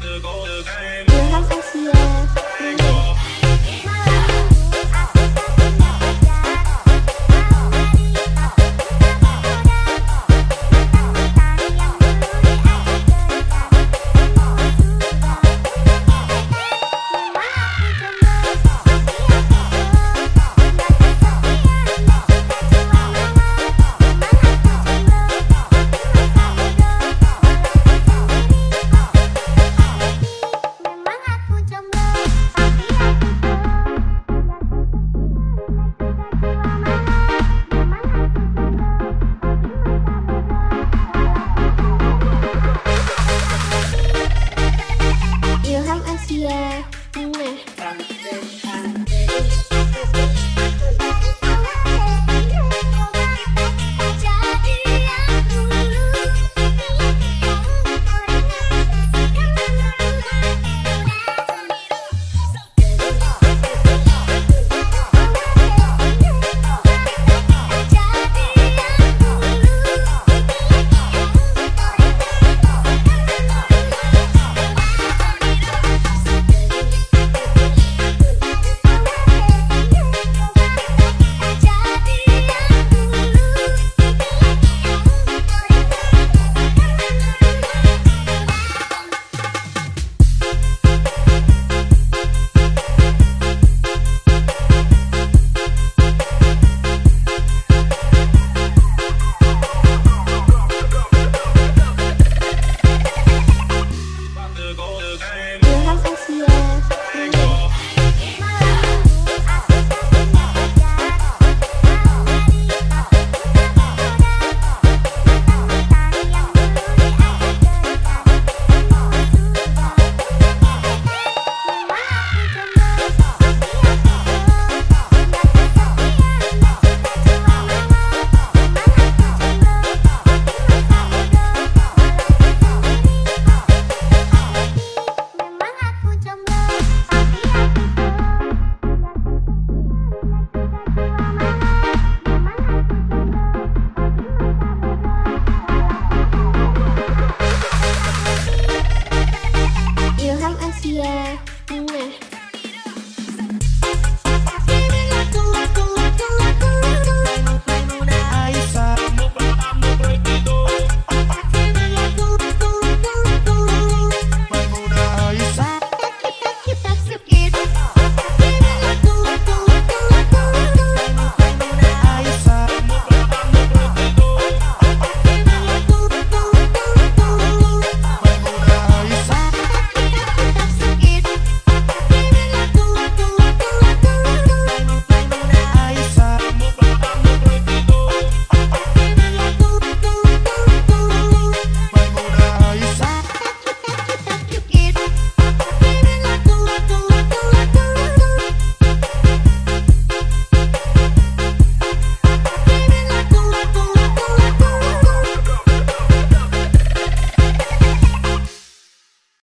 You have see Yeah, Ineh. took all the pain. Yeah.